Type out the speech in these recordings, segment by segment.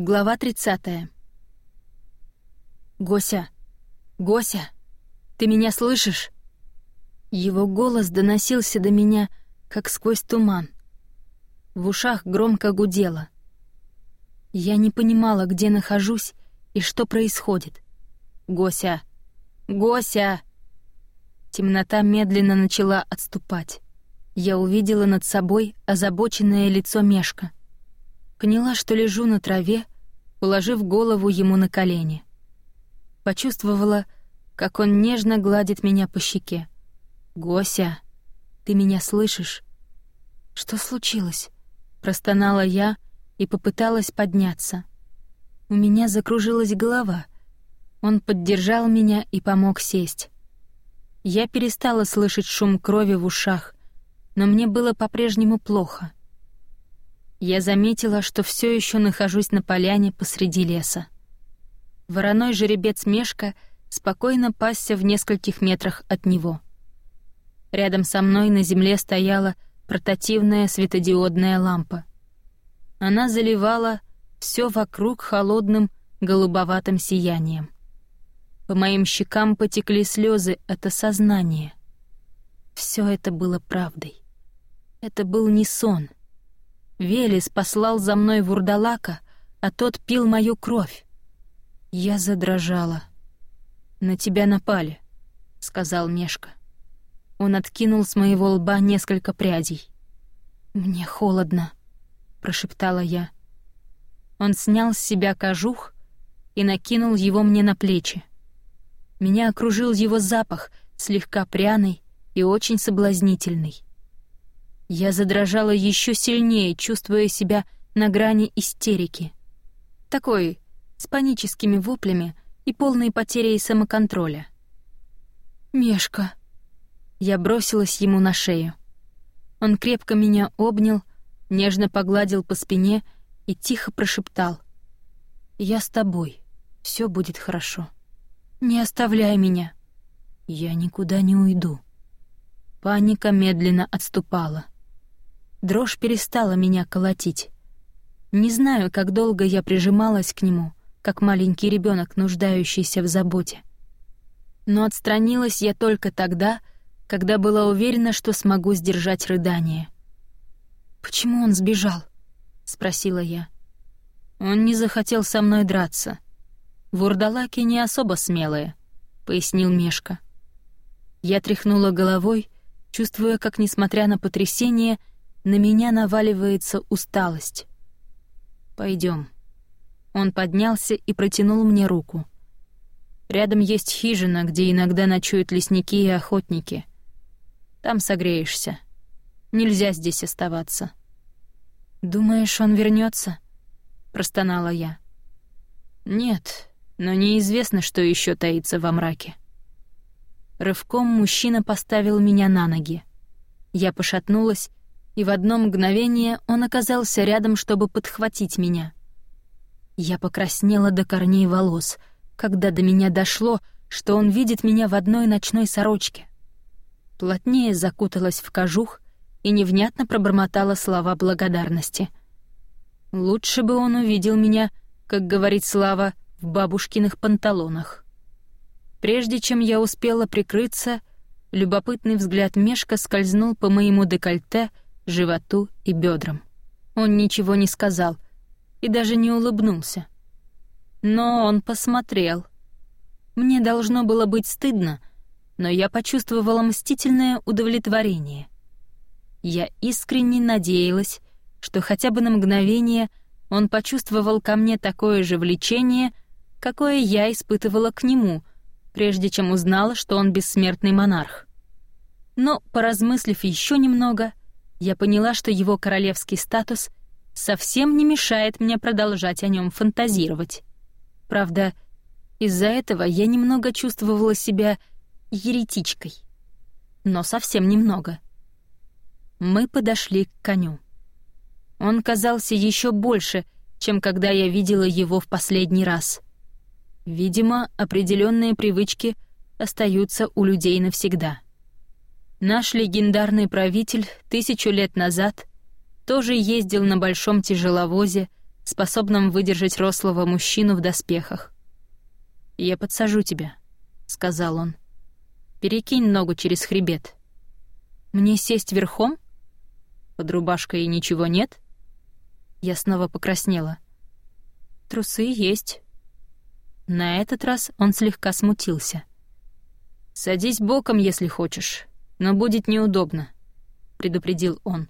Глава 30. «Гося! Гося! Ты меня слышишь?» Его голос доносился до меня, как сквозь туман. В ушах громко гудело. Я не понимала, где нахожусь и что происходит. «Гося! Гося!» Темнота медленно начала отступать. Я увидела над собой озабоченное лицо Мешка — Поняла, что лежу на траве, положив голову ему на колени. Почувствовала, как он нежно гладит меня по щеке. «Гося, ты меня слышишь?» «Что случилось?» — простонала я и попыталась подняться. У меня закружилась голова. Он поддержал меня и помог сесть. Я перестала слышать шум крови в ушах, но мне было по-прежнему плохо — я заметила, что все еще нахожусь на поляне посреди леса. Вороной жеребец Мешка спокойно пасся в нескольких метрах от него. Рядом со мной на земле стояла портативная светодиодная лампа. Она заливала все вокруг холодным голубоватым сиянием. По моим щекам потекли слезы от осознания. Все это было правдой. Это был не сон — Велес послал за мной вурдалака, а тот пил мою кровь. Я задрожала. «На тебя напали», — сказал Мешка. Он откинул с моего лба несколько прядей. «Мне холодно», — прошептала я. Он снял с себя кожух и накинул его мне на плечи. Меня окружил его запах, слегка пряный и очень соблазнительный. Я задрожала еще сильнее, чувствуя себя на грани истерики. Такой, с паническими воплями и полной потерей самоконтроля. «Мешка!» Я бросилась ему на шею. Он крепко меня обнял, нежно погладил по спине и тихо прошептал. «Я с тобой. Все будет хорошо. Не оставляй меня. Я никуда не уйду». Паника медленно отступала. Дрожь перестала меня колотить. Не знаю, как долго я прижималась к нему, как маленький ребенок, нуждающийся в заботе. Но отстранилась я только тогда, когда была уверена, что смогу сдержать рыдание. «Почему он сбежал?» — спросила я. «Он не захотел со мной драться. Вурдалаки не особо смелые», — пояснил Мешка. Я тряхнула головой, чувствуя, как, несмотря на потрясение, на меня наваливается усталость. Пойдем. Он поднялся и протянул мне руку. Рядом есть хижина, где иногда ночуют лесники и охотники. Там согреешься. Нельзя здесь оставаться. Думаешь, он вернется? простонала я. Нет, но неизвестно, что еще таится во мраке. Рывком мужчина поставил меня на ноги. Я пошатнулась и в одно мгновение он оказался рядом, чтобы подхватить меня. Я покраснела до корней волос, когда до меня дошло, что он видит меня в одной ночной сорочке. Плотнее закуталась в кожух и невнятно пробормотала слова благодарности. Лучше бы он увидел меня, как говорит Слава, в бабушкиных панталонах. Прежде чем я успела прикрыться, любопытный взгляд Мешка скользнул по моему декольте — животу и бедрам. Он ничего не сказал и даже не улыбнулся. Но он посмотрел. Мне должно было быть стыдно, но я почувствовала мстительное удовлетворение. Я искренне надеялась, что хотя бы на мгновение он почувствовал ко мне такое же влечение, какое я испытывала к нему, прежде чем узнала, что он бессмертный монарх. Но, поразмыслив еще немного, я поняла, что его королевский статус совсем не мешает мне продолжать о нем фантазировать. Правда, из-за этого я немного чувствовала себя еретичкой. Но совсем немного. Мы подошли к коню. Он казался еще больше, чем когда я видела его в последний раз. Видимо, определенные привычки остаются у людей навсегда. Наш легендарный правитель тысячу лет назад тоже ездил на большом тяжеловозе способном выдержать рослого мужчину в доспехах. «Я подсажу тебя», — сказал он. «Перекинь ногу через хребет». «Мне сесть верхом?» «Под рубашкой ничего нет?» Я снова покраснела. «Трусы есть». На этот раз он слегка смутился. «Садись боком, если хочешь, но будет неудобно», — предупредил он.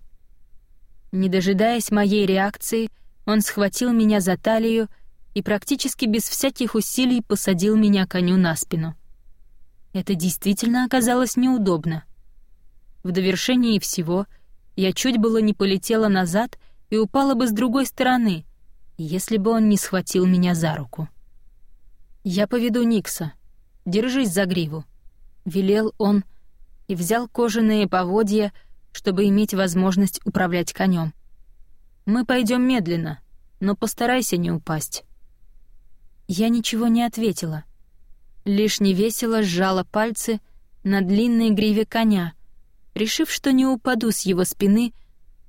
Не дожидаясь моей реакции, он схватил меня за талию и практически без всяких усилий посадил меня коню на спину. Это действительно оказалось неудобно. В довершении всего я чуть было не полетела назад и упала бы с другой стороны, если бы он не схватил меня за руку. «Я поведу Никса. Держись за гриву», — велел он и взял кожаные поводья, чтобы иметь возможность управлять конем. Мы пойдем медленно, но постарайся не упасть». Я ничего не ответила. Лишь невесело сжала пальцы на длинной гриве коня, решив, что не упаду с его спины,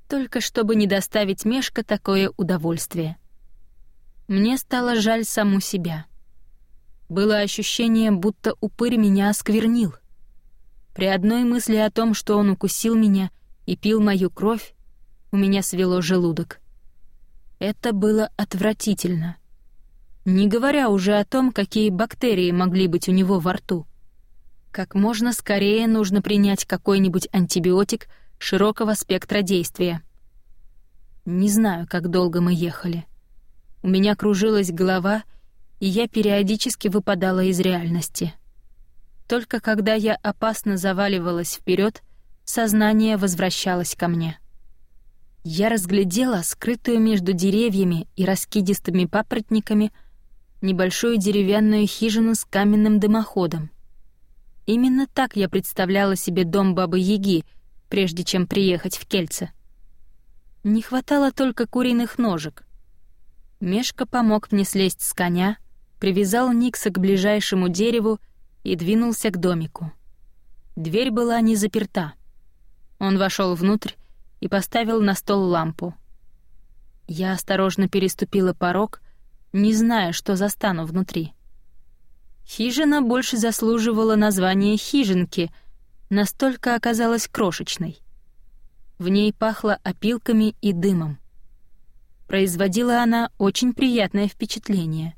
только чтобы не доставить Мешка такое удовольствие. Мне стало жаль саму себя. Было ощущение, будто упырь меня осквернил. При одной мысли о том, что он укусил меня и пил мою кровь, у меня свело желудок. Это было отвратительно. Не говоря уже о том, какие бактерии могли быть у него во рту. Как можно скорее нужно принять какой-нибудь антибиотик широкого спектра действия. Не знаю, как долго мы ехали. У меня кружилась голова, и я периодически выпадала из реальности. Только когда я опасно заваливалась вперед, сознание возвращалось ко мне. Я разглядела скрытую между деревьями и раскидистыми папоротниками небольшую деревянную хижину с каменным дымоходом. Именно так я представляла себе дом Бабы-Яги, прежде чем приехать в Кельце. Не хватало только куриных ножек. Мешка помог мне слезть с коня, привязал Никса к ближайшему дереву и двинулся к домику. Дверь была не заперта. Он вошел внутрь и поставил на стол лампу. Я осторожно переступила порог, не зная, что застану внутри. Хижина больше заслуживала названия хижинки, настолько оказалась крошечной. В ней пахло опилками и дымом. Производила она очень приятное впечатление.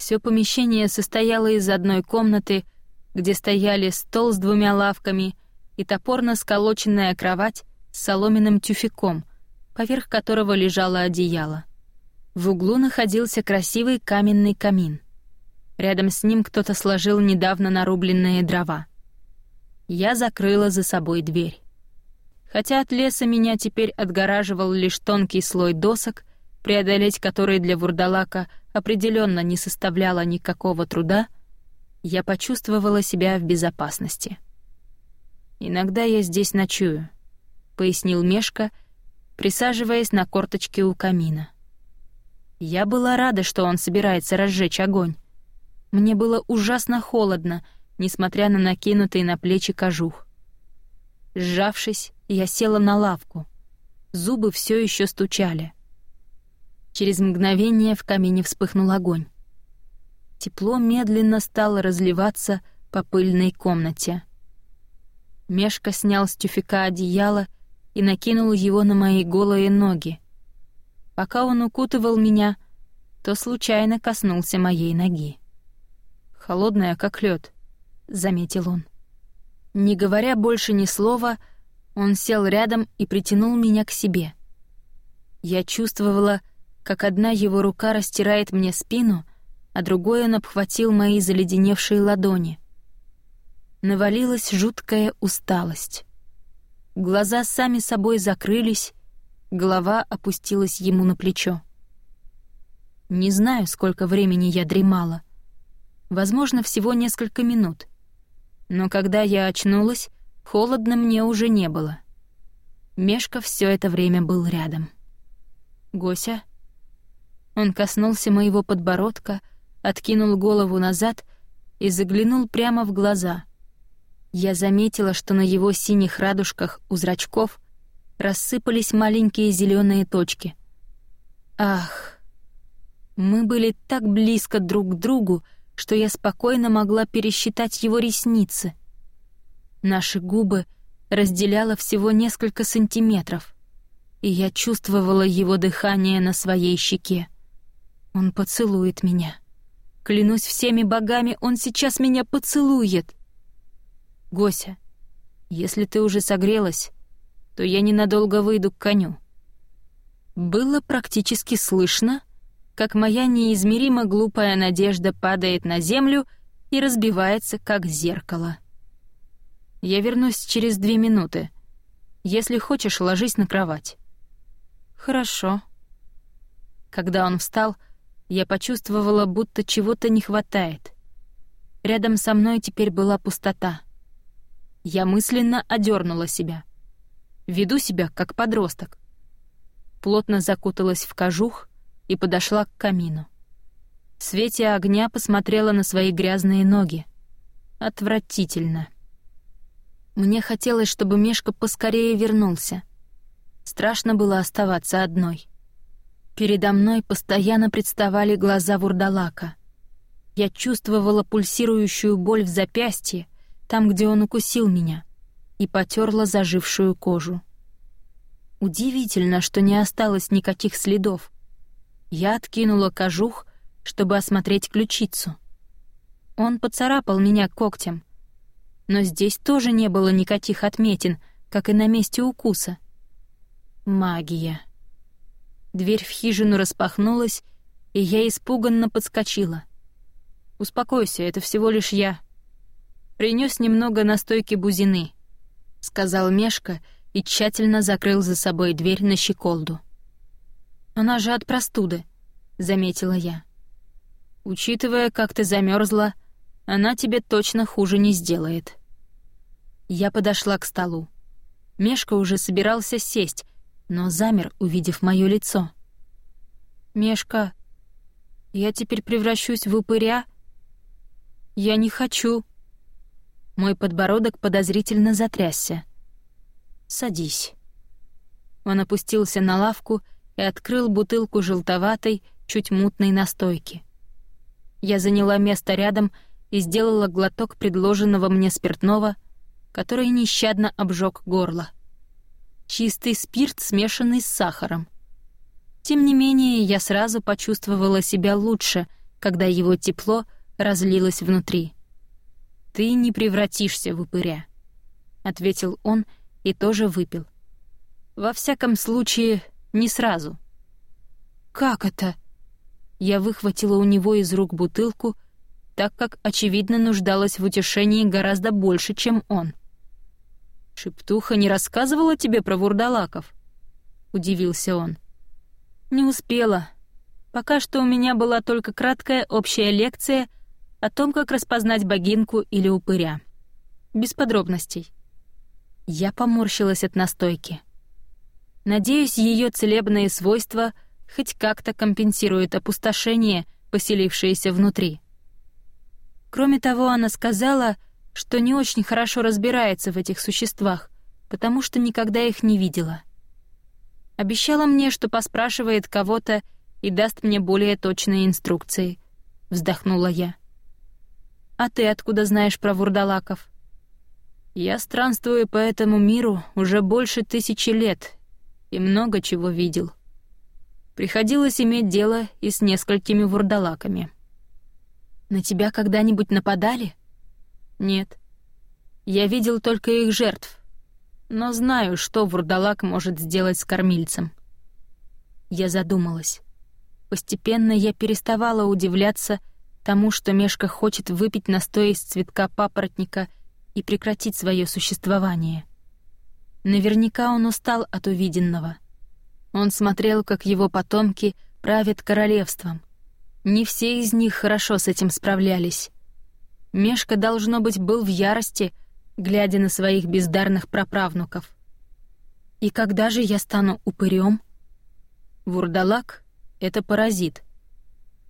Все помещение состояло из одной комнаты, где стояли стол с двумя лавками и топорно сколоченная кровать с соломенным тюфяком, поверх которого лежало одеяло. В углу находился красивый каменный камин. Рядом с ним кто-то сложил недавно нарубленные дрова. Я закрыла за собой дверь. Хотя от леса меня теперь отгораживал лишь тонкий слой досок, преодолеть который для вурдалака определенно не составляло никакого труда, я почувствовала себя в безопасности. Иногда я здесь ночую — пояснил Мешка, присаживаясь на корточке у камина. Я была рада, что он собирается разжечь огонь. Мне было ужасно холодно, несмотря на накинутый на плечи кожух. Сжавшись, я села на лавку. Зубы все еще стучали. Через мгновение в камине вспыхнул огонь. Тепло медленно стало разливаться по пыльной комнате. Мешка снял с тюфяка одеяло и накинул его на мои голые ноги. Пока он укутывал меня, то случайно коснулся моей ноги. «Холодная, как лед, заметил он. Не говоря больше ни слова, он сел рядом и притянул меня к себе. Я чувствовала, как одна его рука растирает мне спину, а другой он обхватил мои заледеневшие ладони. Навалилась жуткая усталость. Глаза сами собой закрылись, голова опустилась ему на плечо. Не знаю, сколько времени я дремала. Возможно, всего несколько минут. Но когда я очнулась, холодно мне уже не было. Мешка все это время был рядом. «Гося?» Он коснулся моего подбородка, откинул голову назад и заглянул прямо в глаза — я заметила, что на его синих радужках у зрачков рассыпались маленькие зеленые точки. Ах, Мы были так близко друг к другу, что я спокойно могла пересчитать его ресницы. Наши губы разделяло всего несколько сантиметров, и я чувствовала его дыхание на своей щеке. Он поцелует меня. Клянусь всеми богами, он сейчас меня поцелует. Гося, если ты уже согрелась, то я ненадолго выйду к коню. Было практически слышно, как моя неизмеримо глупая надежда падает на землю и разбивается, как зеркало. Я вернусь через две минуты. Если хочешь, ложись на кровать. Хорошо. Когда он встал, я почувствовала, будто чего-то не хватает. Рядом со мной теперь была пустота. Я мысленно одернула себя. Веду себя как подросток. Плотно закуталась в кожух и подошла к камину. В свете огня посмотрела на свои грязные ноги. Отвратительно. Мне хотелось, чтобы Мешка поскорее вернулся. Страшно было оставаться одной. Передо мной постоянно представали глаза вурдалака. Я чувствовала пульсирующую боль в запястье, там, где он укусил меня, и потерла зажившую кожу. Удивительно, что не осталось никаких следов. Я откинула кожух, чтобы осмотреть ключицу. Он поцарапал меня когтем, но здесь тоже не было никаких отметин, как и на месте укуса. Магия. Дверь в хижину распахнулась, и я испуганно подскочила. «Успокойся, это всего лишь я. Принес немного настойки бузины», — сказал Мешка и тщательно закрыл за собой дверь на щеколду. «Она же от простуды», — заметила я. «Учитывая, как ты замерзла, она тебе точно хуже не сделает». Я подошла к столу. Мешка уже собирался сесть, но замер, увидев моё лицо. «Мешка, я теперь превращусь в упыря?» «Я не хочу». Мой подбородок подозрительно затрясся. «Садись». Он опустился на лавку и открыл бутылку желтоватой, чуть мутной настойки. Я заняла место рядом и сделала глоток предложенного мне спиртного — который нещадно обжег горло. Чистый спирт, смешанный с сахаром. Тем не менее, я сразу почувствовала себя лучше, когда его тепло разлилось внутри. «Ты не превратишься в упыря», — ответил он и тоже выпил. «Во всяком случае, не сразу». «Как это?» Я выхватила у него из рук бутылку, так как, очевидно, нуждалась в утешении гораздо больше, чем он. «Шептуха не рассказывала тебе про вурдалаков?» — удивился он. «Не успела. Пока что у меня была только краткая общая лекция о том, как распознать богинку или упыря. Без подробностей». Я поморщилась от настойки. Надеюсь, ее целебные свойства хоть как-то компенсируют опустошение, поселившееся внутри. Кроме того, она сказала, что не очень хорошо разбирается в этих существах, потому что никогда их не видела. Обещала мне, что поспрашивает кого-то и даст мне более точные инструкции. Вздохнула я. «А ты откуда знаешь про вурдалаков?» «Я странствую по этому миру уже больше тысячи лет и много чего видел. Приходилось иметь дело и с несколькими вурдалаками». «На тебя когда-нибудь нападали?» Нет. Я видел только их жертв. Но знаю, что вурдалак может сделать с кормильцем. Я задумалась. Постепенно я переставала удивляться тому, что Мешка хочет выпить настой из цветка папоротника и прекратить свое существование. Наверняка он устал от увиденного. Он смотрел, как его потомки правят королевством. Не все из них хорошо с этим справлялись. Мешка, должно быть, был в ярости, глядя на своих бездарных праправнуков. И когда же я стану упырем? Вурдалак — это паразит.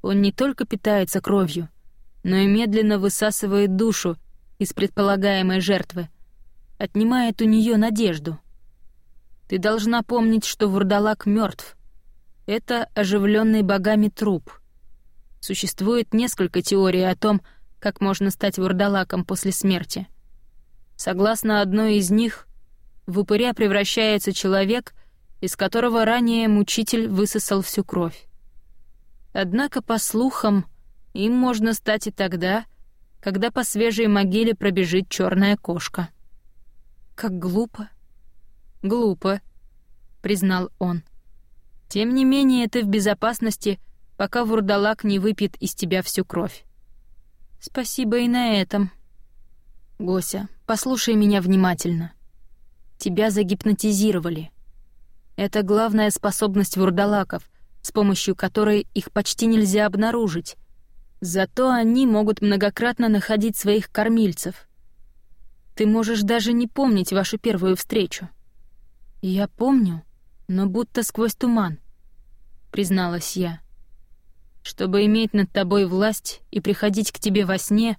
Он не только питается кровью, но и медленно высасывает душу из предполагаемой жертвы, отнимает у нее надежду. Ты должна помнить, что вурдалак мертв. Это оживленный богами труп, Существует несколько теорий о том, как можно стать вурдалаком после смерти. Согласно одной из них, в упыря превращается человек, из которого ранее мучитель высосал всю кровь. Однако, по слухам, им можно стать и тогда, когда по свежей могиле пробежит черная кошка. Как глупо. Глупо, признал он. Тем не менее, ты в безопасности, пока вурдалак не выпьет из тебя всю кровь. Спасибо и на этом. Гося, послушай меня внимательно. Тебя загипнотизировали. Это главная способность вурдалаков — с помощью которой их почти нельзя обнаружить. Зато они могут многократно находить своих кормильцев. Ты можешь даже не помнить вашу первую встречу. Я помню, но будто сквозь туман, призналась я. Чтобы иметь над тобой власть и приходить к тебе во сне,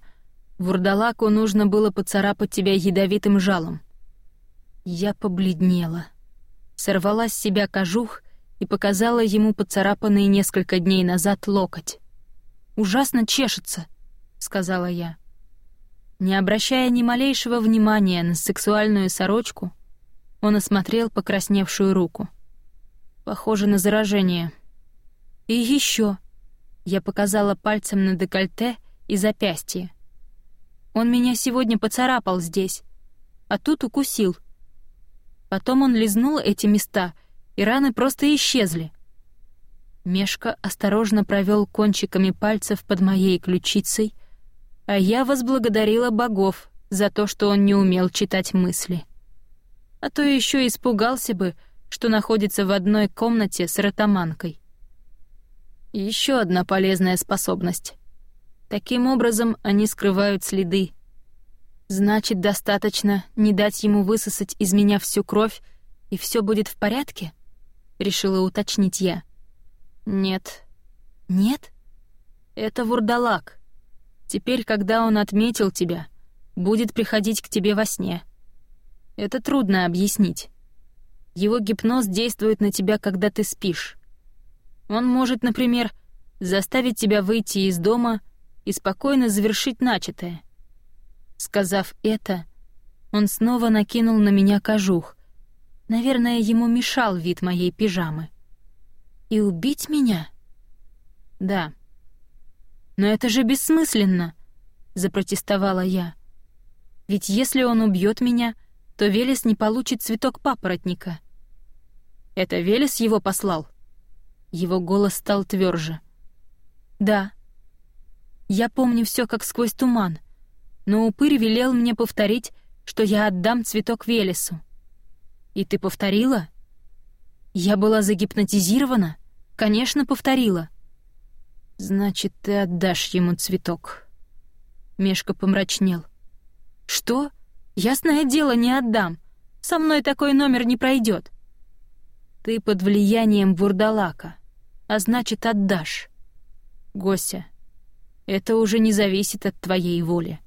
вурдалаку нужно было поцарапать тебя ядовитым жалом. Я побледнела, сорвала с себя кожух и показала ему поцарапанный несколько дней назад локоть. «Ужасно чешется», — сказала я. Не обращая ни малейшего внимания на сексуальную сорочку, он осмотрел покрасневшую руку. Похоже на заражение. «И еще», — я показала пальцем на декольте и запястье. «Он меня сегодня поцарапал здесь, а тут укусил. Потом он лизнул эти места — и раны просто исчезли. Мешка осторожно провел кончиками пальцев под моей ключицей, а я возблагодарила богов за то, что он не умел читать мысли. А то еще испугался бы, что находится в одной комнате с ротаманкой. Еще одна полезная способность. Таким образом они скрывают следы. Значит, достаточно не дать ему высосать из меня всю кровь, и все будет в порядке? решила уточнить я. Нет. Нет? Это вурдалак. Теперь, когда он отметил тебя, будет приходить к тебе во сне. Это трудно объяснить. Его гипноз действует на тебя, когда ты спишь. Он может, например, заставить тебя выйти из дома и спокойно завершить начатое. Сказав это, он снова накинул на меня кожух, Наверное, ему мешал вид моей пижамы. И убить меня? Да. Но это же бессмысленно, запротестовала я. Ведь если он убьет меня, то Велес не получит цветок папоротника. Это Велес его послал? Его голос стал тверже. Да. Я помню все как сквозь туман, но упырь велел мне повторить, что я отдам цветок Велесу. «И ты повторила?» «Я была загипнотизирована? Конечно, повторила». «Значит, ты отдашь ему цветок». Мешка помрачнел. «Что? Ясное дело, не отдам. Со мной такой номер не пройдет. Ты под влиянием бурдалака, а значит, отдашь. Гося, это уже не зависит от твоей воли.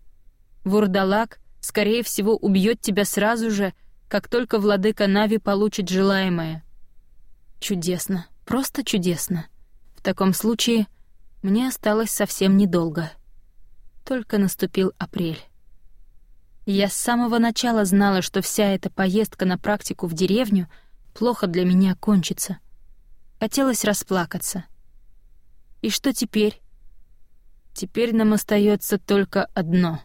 Вурдалак, скорее всего, убьет тебя сразу же, как только владыка Нави получит желаемое. Чудесно, просто чудесно. В таком случае мне осталось совсем недолго. Только наступил апрель. Я с самого начала знала, что вся эта поездка на практику в деревню плохо для меня кончится. Хотелось расплакаться. И что теперь? Теперь нам остается только одно.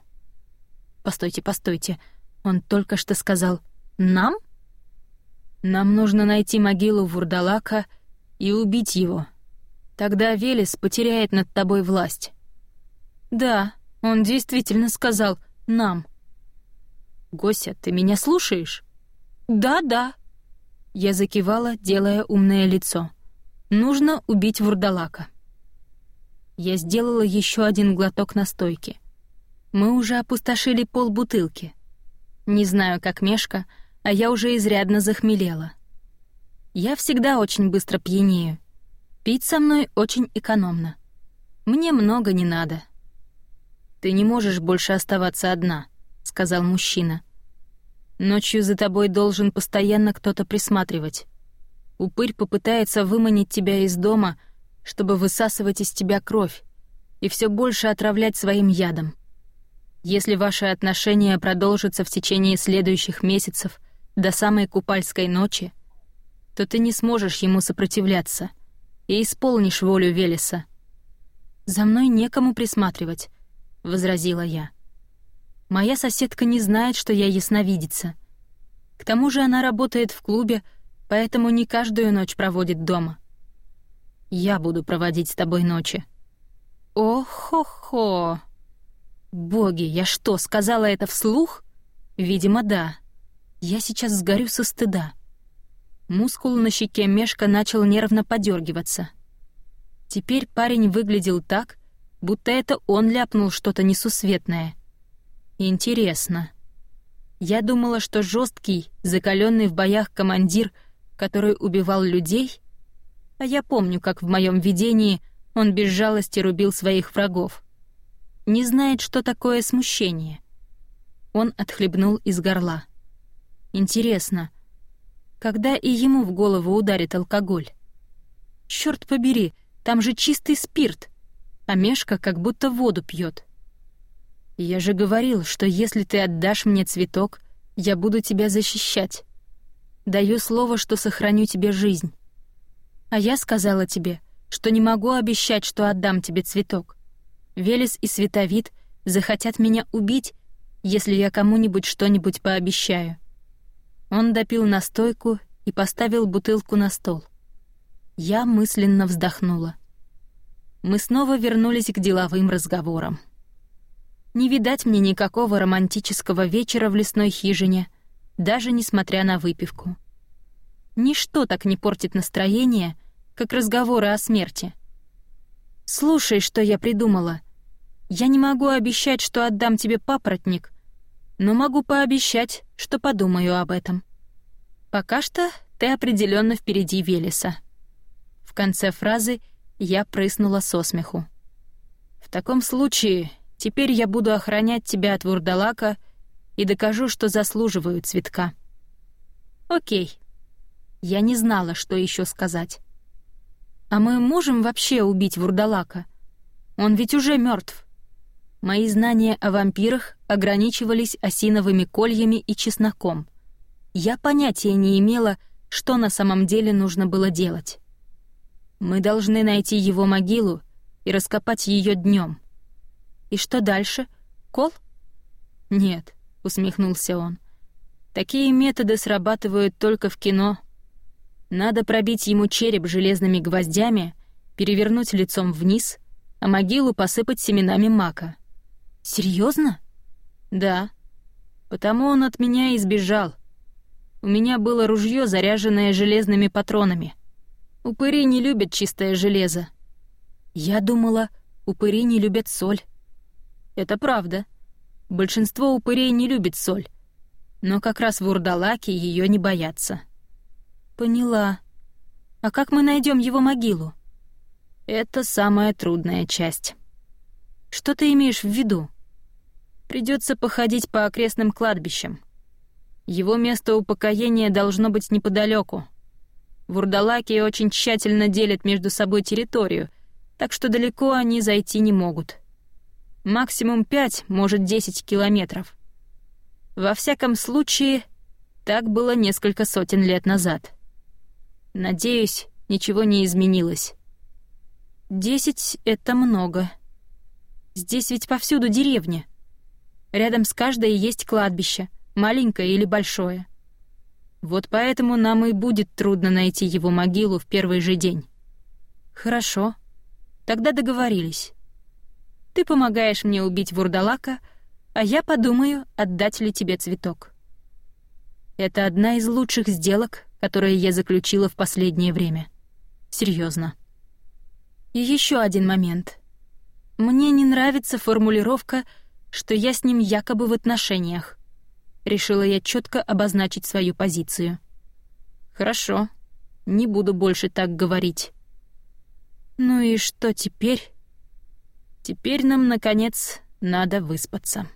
Постойте, постойте. Он только что сказал нам? Нам нужно найти могилу Вурдалака и убить его. Тогда Велес потеряет над тобой власть. Да, он действительно сказал «нам». Гося, ты меня слушаешь? Да-да. Я закивала, делая умное лицо. Нужно убить Вурдалака. Я сделала еще один глоток настойки. Мы уже опустошили пол бутылки. Не знаю, как Мешка, а я уже изрядно захмелела. Я всегда очень быстро пьянею. Пить со мной очень экономно. Мне много не надо. «Ты не можешь больше оставаться одна», — сказал мужчина. «Ночью за тобой должен постоянно кто-то присматривать. Упырь попытается выманить тебя из дома, чтобы высасывать из тебя кровь, и все больше отравлять своим ядом. Если ваши отношения продолжатся в течение следующих месяцев до самой купальской ночи, то ты не сможешь ему сопротивляться и исполнишь волю Велеса. «За мной некому присматривать», — возразила я. «Моя соседка не знает, что я ясновидица. К тому же она работает в клубе, поэтому не каждую ночь проводит дома. Я буду проводить с тобой ночи». «О-хо-хо!» «Боги, я что, сказала это вслух?» «Видимо, да. Я сейчас сгорю со стыда». Мускул на щеке Мешка начал нервно подергиваться. Теперь парень выглядел так, будто это он ляпнул что-то несусветное. Интересно. Я думала, что жесткий, закаленный в боях командир, который убивал людей, а я помню, как в моем видении он без жалости рубил своих врагов. Не знает, что такое смущение. Он отхлебнул из горла. Интересно, когда и ему в голову ударит алкоголь? Черт побери, там же чистый спирт, а Мешка как будто воду пьет. Я же говорил, что если ты отдашь мне цветок, я буду тебя защищать. Даю слово, что сохраню тебе жизнь. А я сказала тебе, что не могу обещать, что отдам тебе цветок. Велес и Световид захотят меня убить, если я кому-нибудь что-нибудь пообещаю. Он допил настойку и поставил бутылку на стол. Я мысленно вздохнула. Мы снова вернулись к деловым разговорам. Не видать мне никакого романтического вечера в лесной хижине, даже несмотря на выпивку. Ничто так не портит настроение, как разговоры о смерти. «Слушай, что я придумала. Я не могу обещать, что отдам тебе папоротник, но могу пообещать, что подумаю об этом. Пока что ты определенно впереди Велеса. В конце фразы я прыснула со смеху. В таком случае теперь я буду охранять тебя от вурдалака и докажу, что заслуживаю цветка. Окей. Я не знала, что еще сказать. А мы можем вообще убить вурдалака? Он ведь уже мертв. Мои знания о вампирах ограничивались осиновыми кольями и чесноком. Я понятия не имела, что на самом деле нужно было делать. Мы должны найти его могилу и раскопать ее днем. И что дальше? Кол? Нет, усмехнулся он. Такие методы срабатывают только в кино. Надо пробить ему череп железными гвоздями, перевернуть лицом вниз, а могилу посыпать семенами мака. Серьезно? Да. Потому он от меня избежал. У меня было ружье, заряженное железными патронами. Упыри не любят чистое железо. Я думала, упыри не любят соль. Это правда. Большинство упырей не любит соль. Но как раз в Урдалаке ее не боятся. Поняла. А как мы найдем его могилу? Это самая трудная часть. Что ты имеешь в виду? Придется походить по окрестным кладбищам. Его место упокоения должно быть неподалеку. Вурдалаки очень тщательно делят между собой территорию, так что далеко они зайти не могут. Максимум 5, может 10 километров. Во всяком случае, так было несколько сотен лет назад. Надеюсь, ничего не изменилось. Десять — это много. Здесь ведь повсюду деревня. Рядом с каждой есть кладбище, маленькое или большое. Вот поэтому нам и будет трудно найти его могилу в первый же день. Хорошо. Тогда договорились. Ты помогаешь мне убить вурдалака, а я подумаю, отдать ли тебе цветок. Это одна из лучших сделок, которые я заключила в последнее время. Серьезно. И еще один момент. Мне не нравится формулировка, что я с ним якобы в отношениях. Решила я четко обозначить свою позицию. Хорошо, не буду больше так говорить. Ну и что теперь? Теперь нам, наконец, надо выспаться.